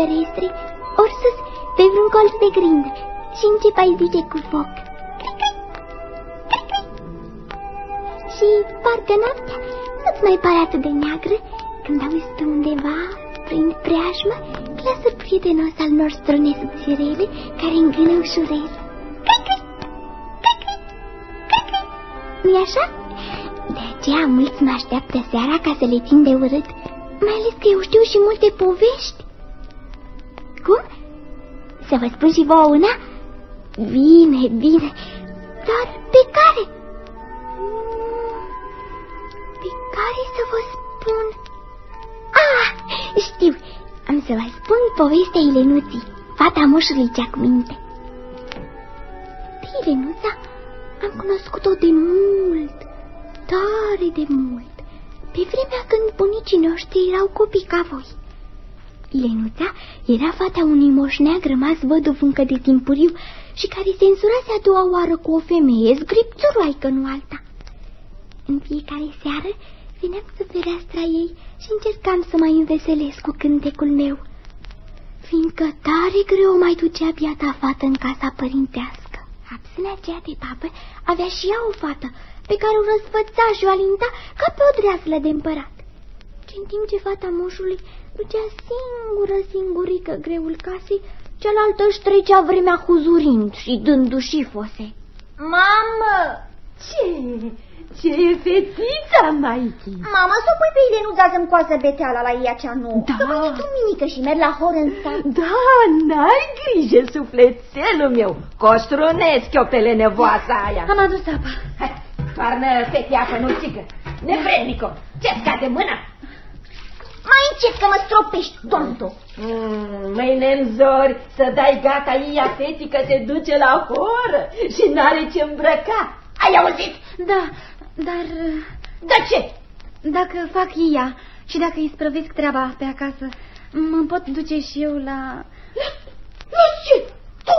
suprichiciul ferestrei, ori sus, pe vreun colț de grindă, și încep a zice cu foc. Și parcă noaptea nu-ți mai pare atât de neagră când auzi tu undeva, prin preajmă, glasul prietenos al nostru nesubțirele care îngână ușurel. nu așa? De aceea mulți mă așteaptă seara ca să le țin de urât, mai ales că eu știu și multe povești. Cum? Să vă spun și vouă una? Bine, bine, dar pe care? Pe care să vă spun? Ah, știu, am să vă spun povestea Ilenuții, fata moșului cea cu minte. Pe Ilenuța am cunoscut-o de mult, tare de mult, pe vremea când bunicii noștri erau copii ca voi. Lenuța era fata unui moșneag rămas văduv încă de timpuriu și care se însurase a doua oară cu o femeie zgripțuroaică, nu alta. În fiecare seară veneam să fereastra ei și încercam să mai înveselesc cu cântecul meu, fiindcă tare greu mai ducea biata fată în casa părintească. Absâna aceea de babă avea și ea o fată, pe care o răsfăța și o alinta ca pe o dreaslă de împărat. Și în timp ce fata moșului ducea singură, singurică greul casei, cealaltă își trecea vremea huzurind și dându-și fose. Mamă! Ce? Ce e fetița, Maichi? Mama, să o pui pe Ilenuța să-mi coasă beteala la ea cea nouă. Da. Să mă duminică și merg la hor în sat. Da, n-ai grijă, sufletelul meu. Costrunesc eu pe lenevoasa aia. Am adus apa. Hai, toarnă fete apă, nu țică. Nevrednico, ce-ți cade mâna? Mai încet că mă stropești, tonto. Mm, mâine în zori să dai gata ea fetii că se duce la horă și n-are ce îmbrăca. Ai auzit? Da, dar... De ce? Dacă fac ea și dacă îi sprăvesc treaba pe acasă, mă pot duce și eu la... La ce? Tu,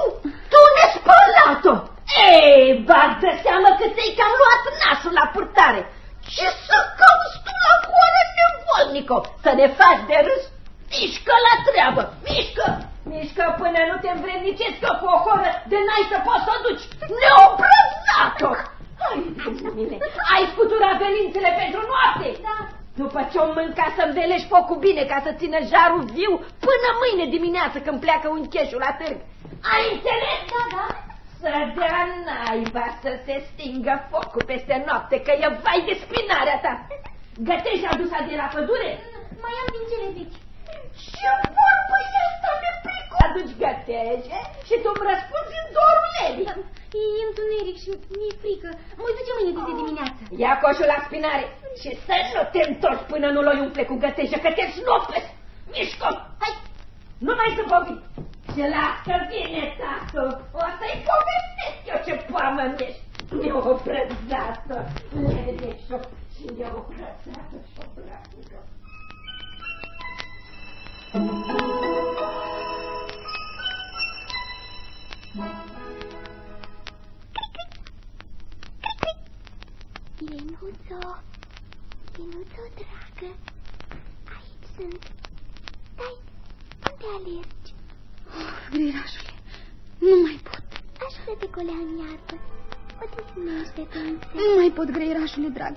tu nespălat-o! Ei, bag de seamă că ți-ai cam luat nasul la purtare. Ce să cauți tu la coară nevolnico? Să ne faci de râs? Mișcă la treabă, mișcă! Mișcă până nu te învrednicesc cu o horă de n-ai să poți să o duci. Neobrăzat-o! Hai, mine, ai scutura velințele pentru noapte? Da. După ce o mânca să velești focul bine ca să țină jarul viu până mâine dimineață când pleacă un cheșul la târg. Ai înțeles? Da, da. Să dea naiba să se stingă focul peste noapte, că e vai de spinarea ta. Gătești adusa de la pădure? Mai am din cele vechi. Ce vorbă e asta nepricu? Aduci gătești și tu îmi răspunzi în dorul Leli. E întuneric și mi-e frică. Mă duce mâine de dimineață. Ia coșul la spinare și să nu te întorci până nu l-o umple cu gătejă, că te snopesc. Mișcă! Hai! Nu mai să povin. Și lasă bine, tată. O să-i povestesc eu ce poamă ești. Neobrăzată, leneșo și neobrăzată și obraznică. Lenuțo, Lenuțo, dragă, aici sunt. Stai, unde alergi? Grirașule, nu mai pot. Aș vrea te colea în iarbă. Odihnește-te însă. Nu mai pot, greirașule drag.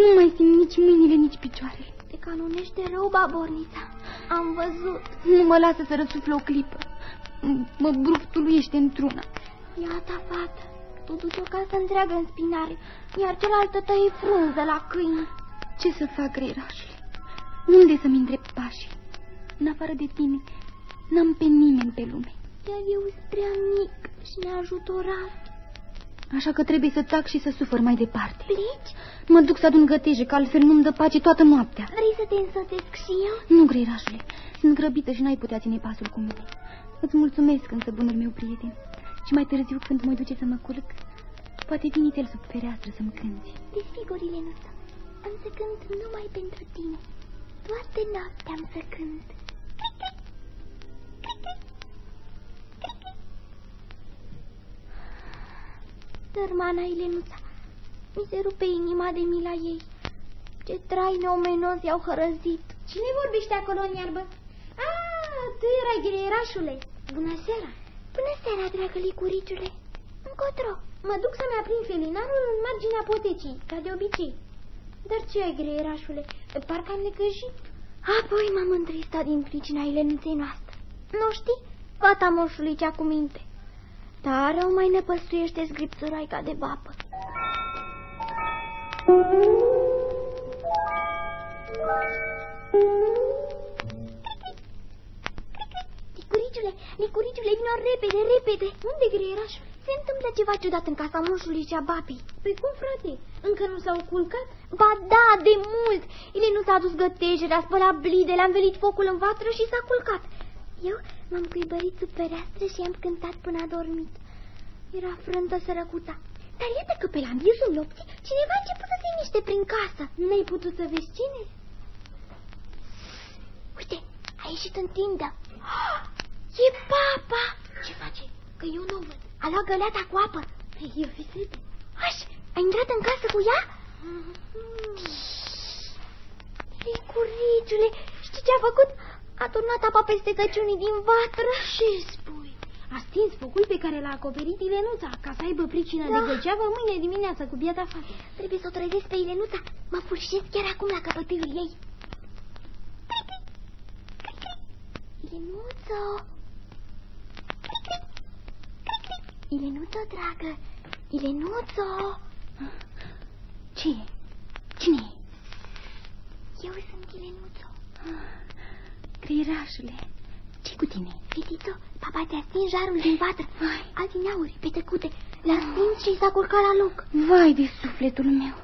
Nu mai simt nici mâinile, nici picioarele. Te canonește rău, babornița. Am văzut. Nu mă lasă să răsuflă o clipă. Mă bruftuluiește într-una. Iată, fată, tu duci o casă întreagă în spinare, iar cealaltă tăie frunză la câini. Ce să fac, greirașule? Unde să-mi îndrept pașii? În afară de tine, n-am pe nimeni pe lume. Iar eu sunt prea mic și neajutorat. Așa că trebuie să tac și să sufăr mai departe. Pleci? Mă duc să adun găteje, că altfel nu-mi dă pace toată noaptea. Vrei să te însățesc și eu? Nu, greirașule, sunt grăbită și n-ai putea ține pasul cu mine. Îți mulțumesc însă, bunul meu prieten. Și mai târziu, când mă duce să mă culc, poate vine el sub fereastră să-mi cânti. Desfigurile noastre, am să cânt numai pentru tine. Toată noaptea am să cânt. Dărmana Ilenuța, mi se rupe inima de mila ei. Ce traine omenos i-au hărăzit. Cine vorbește acolo în iarbă? Ah, tu erai greierașule. Bună seara! Bună seara, dragă licuriciule! Încotro! Mă duc să-mi aprind felinarul în marginea potecii, ca de obicei. Dar ce ai, greierașule? Parcă am necăjit. Apoi m-am întristat din pricina ilenuței noastre. Nu știi? Fata moșului cea cu minte. Dar rău mai ne păstuiește scripțuraica de babă. Licuriciule, licuriciule, vino repede, repede. Unde, greieraș? Se întâmplă ceva ciudat în casa moșului și a babei. Păi cum, frate? Încă nu s-au culcat? Ba da, de mult. Ele nu s-a dus gătejele, a spălat blide, le-a învelit focul în vatră și s-a culcat. Eu m-am cuibărit sub fereastră și am cântat până a dormit. Era frântă sărăcuța. Dar iată că pe la miezul nopții cineva a început să se miște prin casă. N-ai putut să vezi cine? Uite, a ieșit în tindă. E papa! Ce face? Că eu nu văd. A luat găleata cu apă. Eu fi sete. Aș, a intrat în casă cu ea? Licuriciule, știi ce a făcut? A turnat apa peste căciunii din vatră. Ce spui? A stins focul pe care l-a acoperit Ilenuța, ca să aibă pricină Da. de găgeavă mâine dimineață cu biata fată. Trebuie să o trezesc pe Ilenuța. Mă furșesc chiar acum la căpătâiul ei. Ilenuță! Ilenuță, dragă! Ilenuță! Ce e? Cine e? Eu sunt Ilenuță. Creierașule, ce cu tine? Fetițo, papa ți-a stins jarul din vatră. Altineauri, pe tăcute. L-a stins și s-a culcat la loc. Vai de sufletul meu.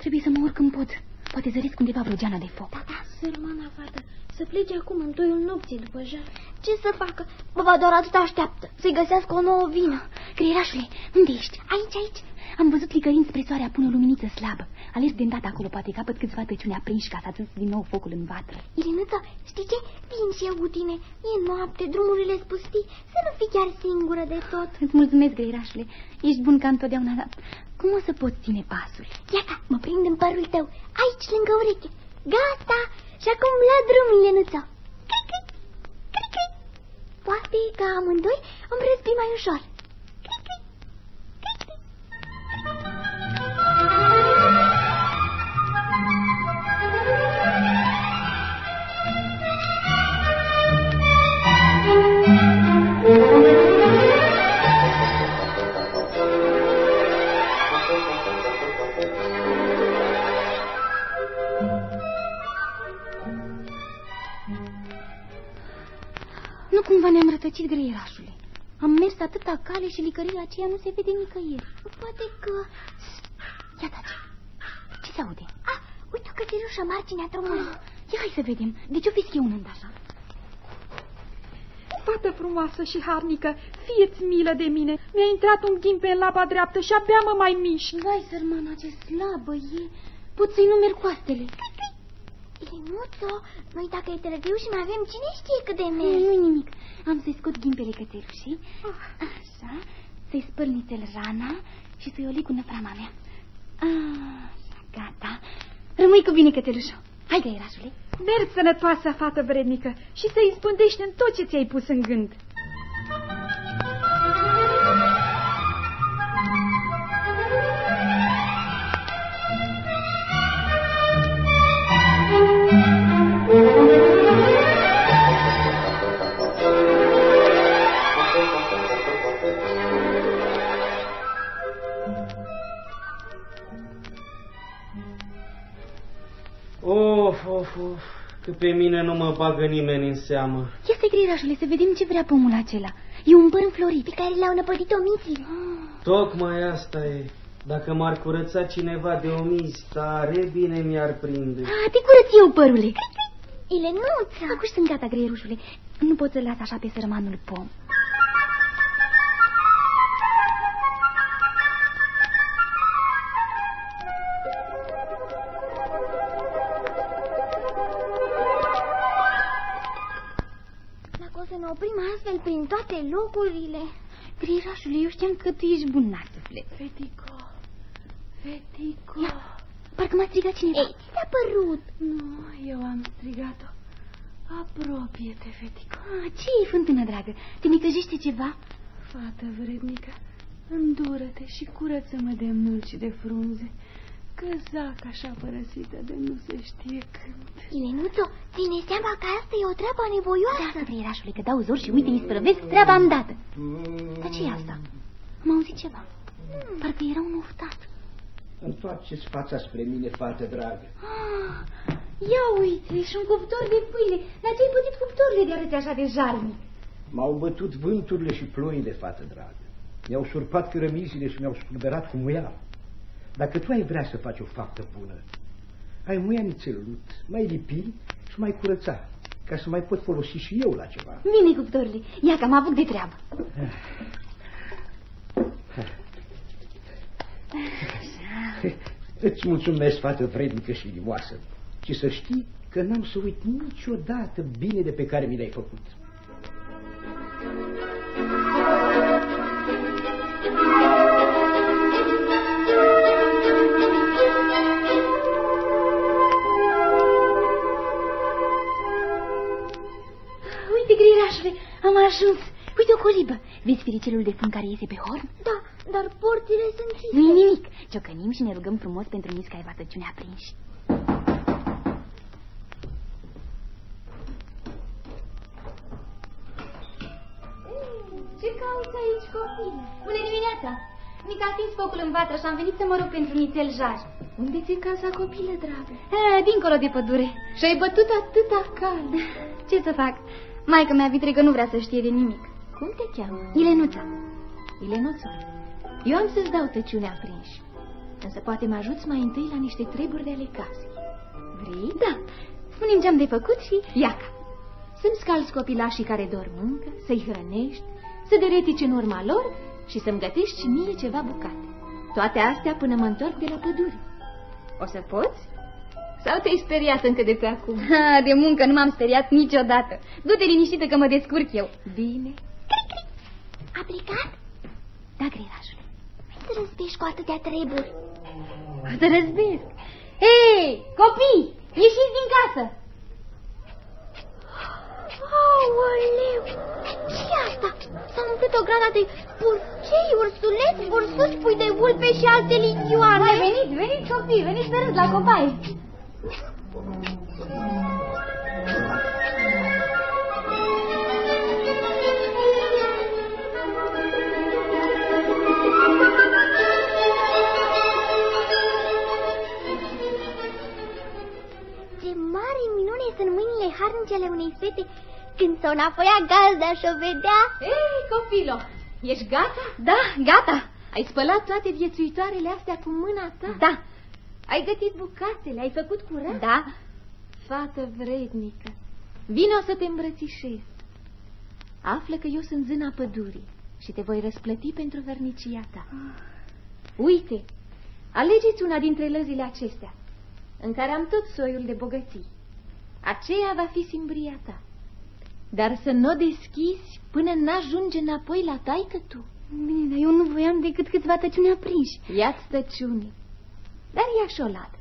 Trebuie să mă urc în pod. Poate zăresc undeva vreo geană de foc. Da, da. Sărmana fată, să plece acum în toiul nopții după jar. Ce să facă? Baba doar atât așteaptă. Să-i găsească o nouă vină. Creierașule, unde ești? Aici, aici. Am văzut licărind spre soare apune o luminiță slabă. Alerg de îndată acolo, poate capăt câțiva tăciuni aprinși ca să atâs din nou focul în vatră. Irinuță, știi ce? Vin și eu cu tine. E noapte, drumurile spustii. Să nu fii chiar singură de tot. Îți mulțumesc, Greirașule. Ești bun ca întotdeauna, dar cum o să poți ține pasul? Iată, mă prind în părul tău, aici, lângă ureche. Gata! Și acum la drum, Irinuță. Cric, cric, cric. Poate că amândoi îmi răspi mai ușor. Nu cumva ne-am rătăcit, Greirașule. Am mers atâta cale și licăria aceea nu se vede nicăieri. Poate că... Ia tace. Ce se aude? Ah, uite o cățelușă marginea drumului. Ia hai să vedem. De ce o fi schiunând așa? Fată frumoasă și harnică, fieți milă de mine. Mi-a intrat un ghimpe în laba dreaptă și abia mă mai mișc. Vai, sărmana, ce slabă e. Pot să-i numeri coastele. Irinuță, noi dacă e târziu și mai avem cine știe cât de Nu, mers. nu nimic. Am să-i scot ghimpele cățelușii. Așa. Să-i spăl nițel rana și să-i o leg cu năframa mea. Așa, gata. Rămâi cu bine, cățelușul. Hai, găierașule. Merg sănătoasă, fată vrednică, și să izbândești în tot ce ți-ai pus în gând. Of, of, of, că pe mine nu mă bagă nimeni în seamă. Ia stai, găierașule, să vedem ce vrea pomul acela. E un păr înflorit. Pe care le-au năpădit omiții. Tocmai asta e. Dacă m-ar curăța cineva de omizi, tare bine mi-ar prinde. A, te curăț eu, părule. Ilenuță! Acum sunt gata, greierușule. Nu pot să-l las așa pe sărmanul pom. Toate locurile... Greirașule, eu știam că tu ești bun la suflet. Fetico, fetico, Ia, parcă m-a strigat cineva. Ei, ți-a părut? Nu, eu am strigat-o. Apropie-te, fetico. Ah, ce e, fântână dragă? Te necăjește ceva? Fată vrednică, îndură-te și curăță-mă de mulci de frunze. Că zac așa părăsită de nu se știe când. Ilenuțo, ține seama că asta e o treabă nevoioasă. Da, greierașule, că dau zor și uite, îi sprăvesc treaba am dată. Dar ce e asta? Am auzit ceva. Parcă era un oftat. Întoarceți fața spre mine, fată dragă. Ah, ia uite, și un cuptor de pâine. Dar ce-ai pătit cuptorile de arăți așa de jarnic? M-au bătut vânturile și ploile, fată dragă. Mi-au surpat cărămizile și mi-au spulberat cu muial. Dacă tu ai vrea să faci o faptă bună, ai muia nițelut, mai lipi și mai curăța, ca să mai pot folosi și eu la ceva. Bine, cuptorile, ia că am avut de treabă. Îți mulțumesc, fată vrednică și limoasă, și să știi că n-am să uit niciodată binele pe care mi l-ai făcut. Vezi firicelul de fân care iese pe horn? Da, dar porțile sunt închise. Nu-i nimic. Ciocănim și ne rugăm frumos pentru misca ai vatăciune aprinși. Ce cauți aici, copile? Bună dimineața! Mica a stins focul în vatră și am venit să mă rog pentru nițel jar. Unde ți în casa copilă, dragă? A, dincolo de pădure. Și ai bătut atâta cald. Ce să fac? Maica mea vitregă nu vrea să știe de nimic. Cum te cheamă? Ilenuța. Ilenuța. Eu am să-ți dau tăciune aprinși. Însă poate mă ajuți mai întâi la niște treburi de ale casei. Vrei? Da. Spune-mi ce-am de făcut și... Iaca. Să-mi scalzi copilașii care dorm încă, să-i hrănești, să deretici în urma lor și să-mi gătești și mie ceva bucate. Toate astea până mă întorc de la pădure. O să poți? Sau te-ai speriat încă de pe acum? Ha, de muncă nu m-am speriat niciodată. Du-te liniștită că mă descurc eu. Bine. A plecat? Da, greierașule. Hai să răzbești cu atâtea treburi. O să răzbesc. Hei, copii, ieșiți din casă. Aoleu! ce asta? S-a umplut o grada de purcei, ursuleți, bursuci, pui de vulpe și alte ligioane. Hai, veniți, veniți, copii, veniți pe rând la copaie. Harnicele unei fete când s-o înapoia gazda și o vedea. Ei, copilo, ești gata? Da, gata. Ai spălat toate viețuitoarele astea cu mâna ta? Da, Ai gătit bucatele, ai făcut curat? da. Fată vrednică, vino să te îmbrățișez. Află că eu sunt zâna pădurii și te voi răsplăti pentru vărnicia ta. Uite, alegeți una dintre lăzile acestea, în care am tot soiul de bogății. Aceea va fi simbria ta. Dar să nu o deschizi până n-ajunge înapoi la taică tu. Bine, dar eu nu voiam decât câțiva tăciuni aprinși. Ia-ți tăciune, dar ia și o ladă.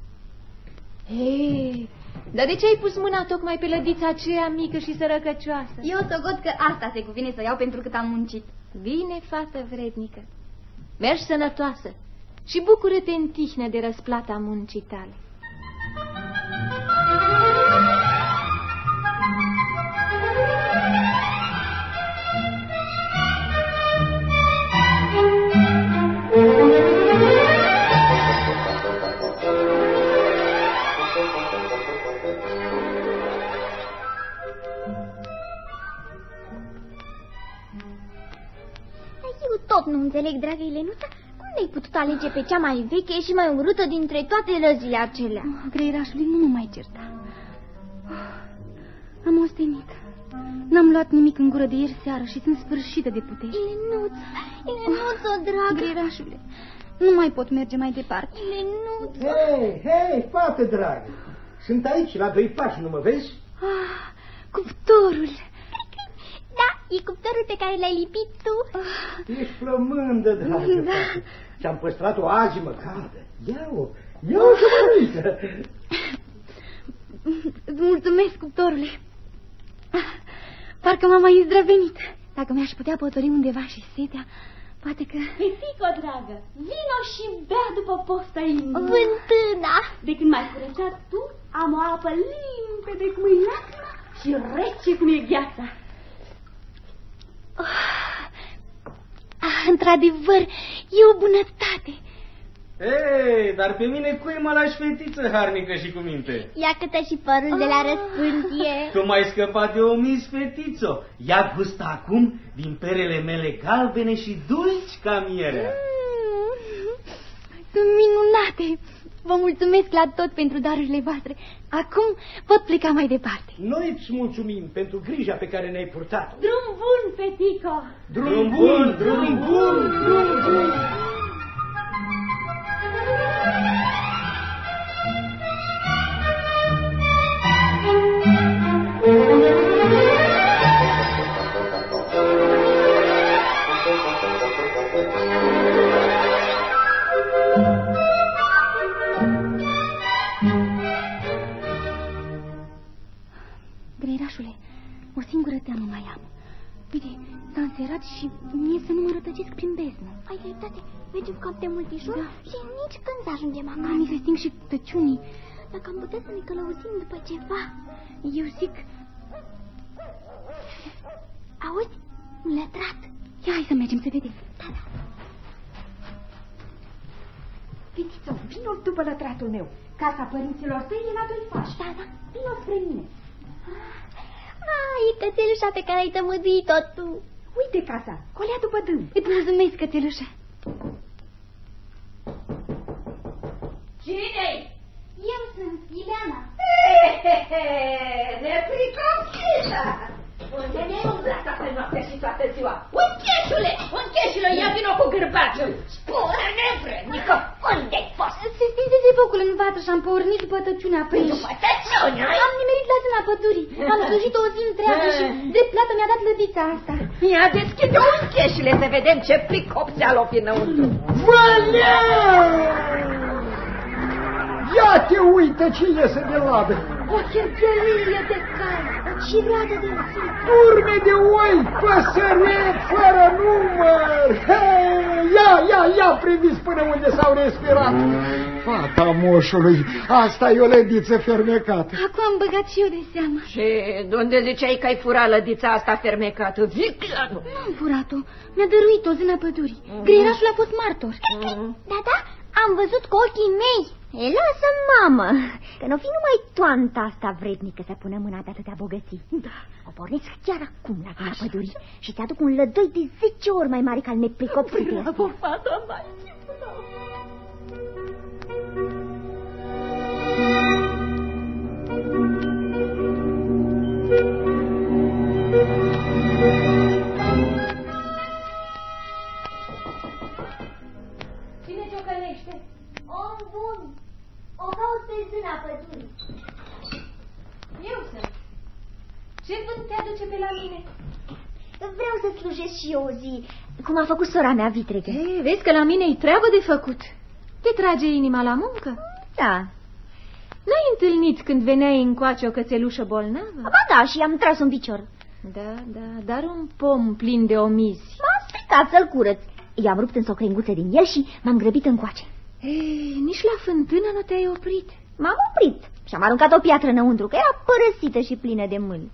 Hei, dar de ce ai pus mâna tocmai pe lădița aceea mică și sărăcăcioasă? Eu socot că asta se cuvine să iau pentru cât am muncit. Bine, fată vrednică, mergi sănătoasă și bucură-te în tihnă de răsplata muncii tale. Înțeleg, dragă Ilenuța, cum ai putut alege pe cea mai veche și mai urâtă dintre toate lăzile acelea? Greierașului nu mă mai certa. Am ostenit. N-am luat nimic în gură de ieri seară și sunt sfârșită de puteri. Ilenuța, Ilenuța, dragă, Greierașule, nu mai pot merge mai departe. Ilenuța. Hei, hei, fată dragă! Sunt aici, la doi pași, nu mă vezi? Ah, cuptorul. Da, e cuptorul pe care l-ai lipit tu. Ești flămândă, dragă Da. fată. Și-am păstrat o azi măcadă. Ia-o, Ia o mănâncă. Îți mulțumesc, cuptorule. Parcă m-am mai izdrăvenit. Dacă mi-aș putea potori undeva și setea, poate că... Fetico, dragă, vino și bea după posta inimii. Vântâna! De când m-ai curățat tu, am o apă limpede cum e lacrima și rece cum e gheața. Ah, într-adevăr, e o bunătate. Ei, dar pe mine cui mă lași fetiță harnică și cu minte? Ia câtă și părul de la răspântie. Tu m-ai scăpat de o mis, fetițo. Ia gust acum din perele mele galbene și dulci ca mierea. Mm, Sunt minunate. Vă mulțumesc la tot pentru darurile voastre. Acum pot pleca mai departe. Noi îți mulțumim pentru grija pe care ne-ai purtat. Drum bun, Fetico! Drum bun, drum bun, drum bun. Greierașule, o singură teamă mai am. Uite, s-a înserat și mie să nu mă rătăcesc prin beznă. Ai dreptate, mergem cam de multișor Da. și nici când să ajungem Da, acasă. mi se sting și tăciunii. Dacă am putea să ne călăuzim după ceva. Eu zic, Auzi? Un lătrat. ia hai să mergem să vedem. Fetițo, vino după lătratul meu. Casa părinților tăi e la doi pași. Da, da. Vino spre mine. Ai, cățelușa pe care ai tămăduit-o tu. Uite casa, colea după dâm. Îți mulțumesc, cățelușa. Cine-i? Eu sunt Ileana. Nepricopsită! Unde ne umblat toată noaptea și toată ziua? Uncheșule! Uncheșule, ia vino cu gârbaciul! Spune, nevrednică, unde-ai fost? Se stinsese focul în vatră și am pornit după tăciunea aprins. După tăciune, Am nimerit la zâna pădurii. Am slujit o zi întreagă și de plată mi-a dat lădița asta. Ia deschide uncheșule să vedem ce pricopseală o fi înăuntru. Ia te uită cine se de ladă. O cherchelie de cal, o cireadă de zi. Turme de oi, păsăreți fără număr. Hei, ia, ia, ia, priviți până unde s-au respirat. Fata moșului, asta e o lădiță fermecată. Acum am băgat și eu de seamă. Și de unde ziceai că ai furat lădița asta fermecată? Viclanu! N-am furat-o. Mi-a dăruit-o zâna pădurii. Greierașul a fost martor. Da, da, am văzut cu ochii mei. E, lasă, mamă, că nu fi numai toanta asta vrednică să pună mâna pe atâtea bogății. Da. O pornesc chiar acum la zona pădurii și ți-aduc un lădoi de 10 ori mai mare ca al nepricopsit Bravo, fata mai pe zâna pădurii. Eu sunt. Ce vânt te aduce pe la mine? Vreau să slujesc și eu o zi, cum a făcut sora mea vitregă. Ei, vezi că la mine e treabă de făcut. Te trage inima la muncă? Da. N-ai întâlnit când veneai încoace o cățelușă bolnavă? Ba da, și am tras un picior. Da, da, dar un pom plin de omizi. M-am stricat să-l curăț. I-am rupt însă o crenguță din el și m-am grăbit încoace. Ei, nici la fântână nu te-ai oprit. M-am oprit și am aruncat o piatră înăuntru, că era părăsită și plină de mâini.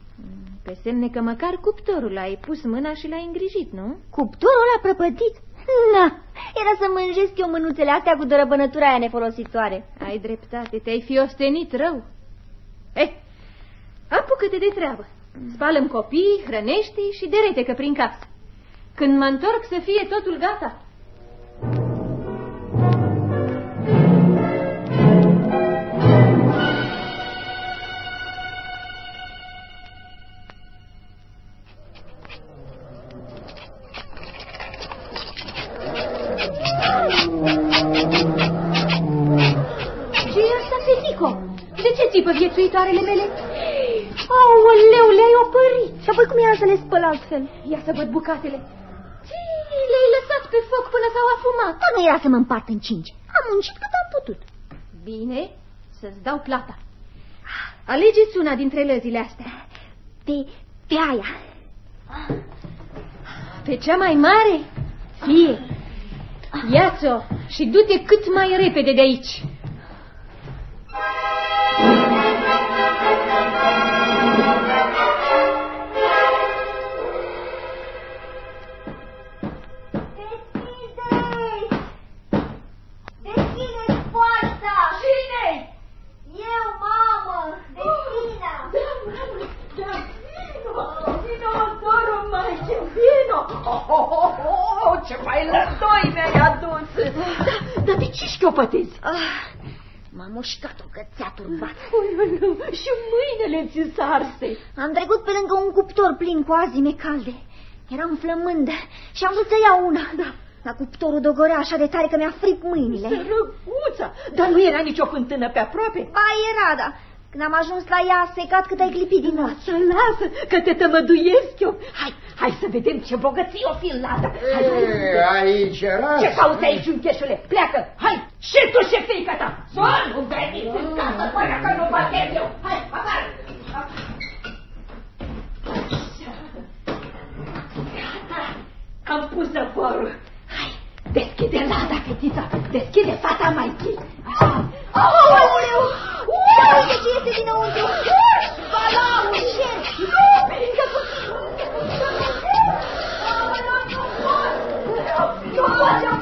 Pe semne că măcar cuptorul ai pus mâna și l-ai îngrijit, nu? Cuptorul ăla prăpădit? Na, era să mânjesc eu mânuțele astea cu dărăbănătura aia nefolositoare. Ai dreptate, te-ai fi ostenit rău. Eh, apucă-te de treabă. Spală-mi copii, hrănește și deretecă prin casă. Când mă întorc să fie totul gata. Țipă viețuitoarele mele? Aoleu, le-ai opărit. Și apoi cum era să le spăl altfel? Ia să văd bucatele. Ce, le-ai lăsat pe foc până s-au afumat. Dar nu era să mă împart în cinci. Am muncit cât am putut. Bine, să-ți dau plata. Alegeți una dintre lăzile astea. Pe, pe aia. Pe cea mai mare? Fie. Ia-ți-o și du-te cât mai repede de aici. Mușcat o cățea turbat. Și mâinile ți sarse. Am trecut pe lângă un cuptor plin cu azime calde. Eram flămândă și am vrut să iau una. Da. Dar cuptorul dogorea așa de tare că mi-a fript mâinile. Sărăcuța! Dar nu era nicio fântână pe aproape? Ba, era, da. Când am ajuns la ea, a secat cât ai clipit din ochi. Lasă, lasă, că te tămăduiesc eu. Hai, hai să vedem ce bogăție o fi în ladă. Hai, E, aici era? Ce cauți aici, uncheșule? Pleacă! Hai! Și tu și fiica ta! Son, nu veniți în casă până că nu bătez eu! Hai, afară! Gata! Am pus zăvorul! Hai, deschide lada, fetița! Deschide fata mai chis! Aoleu! Ia uite ce este dinăuntru! Balaul! Ce? Nu, Mirica, nu pot zăvorul! Am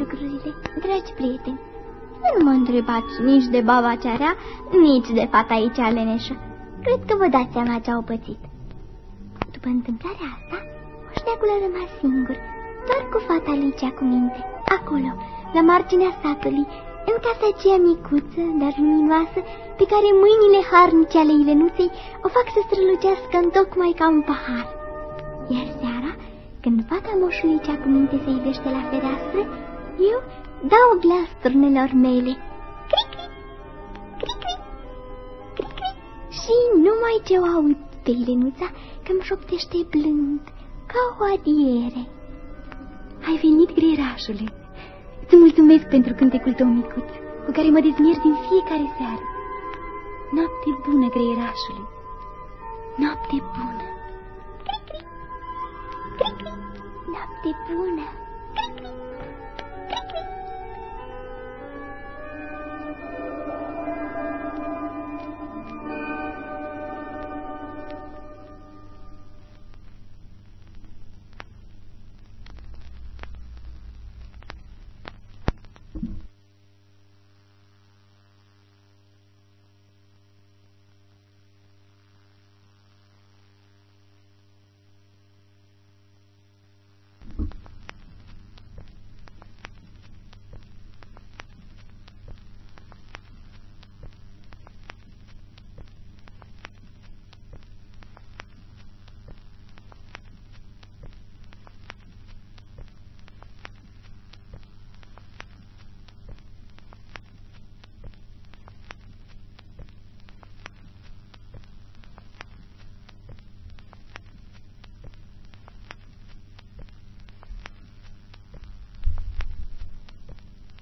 lucrurile, dragi prieteni. Nu mă întrebați nici de baba cea rea, nici de fata aici leneșă. Cred că vă dați seama ce au pățit. După întâmplarea asta, moșneacul a rămas singur, doar cu fata Alicia cu minte, acolo, la marginea satului, în casa aceea micuță, dar luminoasă, pe care mâinile harnice ale Ilenuței o fac să strălucească în tocmai ca un pahar. Iar seara, când fata moșului cea cu minte se ivește la fereastră, eu dau glas turnelor mele. Cri-cri, cri-cri, cri-cri. Și numai ce o aud pe Ilenuța că îmi șoptește blând, ca o adiere. Ai venit, grierașule. Îți mulțumesc pentru cântecul tău micuț, cu care mă dezmier din fiecare seară. Noapte bună, greierașule. Noapte bună. Cri-cri, cri-cri, noapte bună. Cri-cri.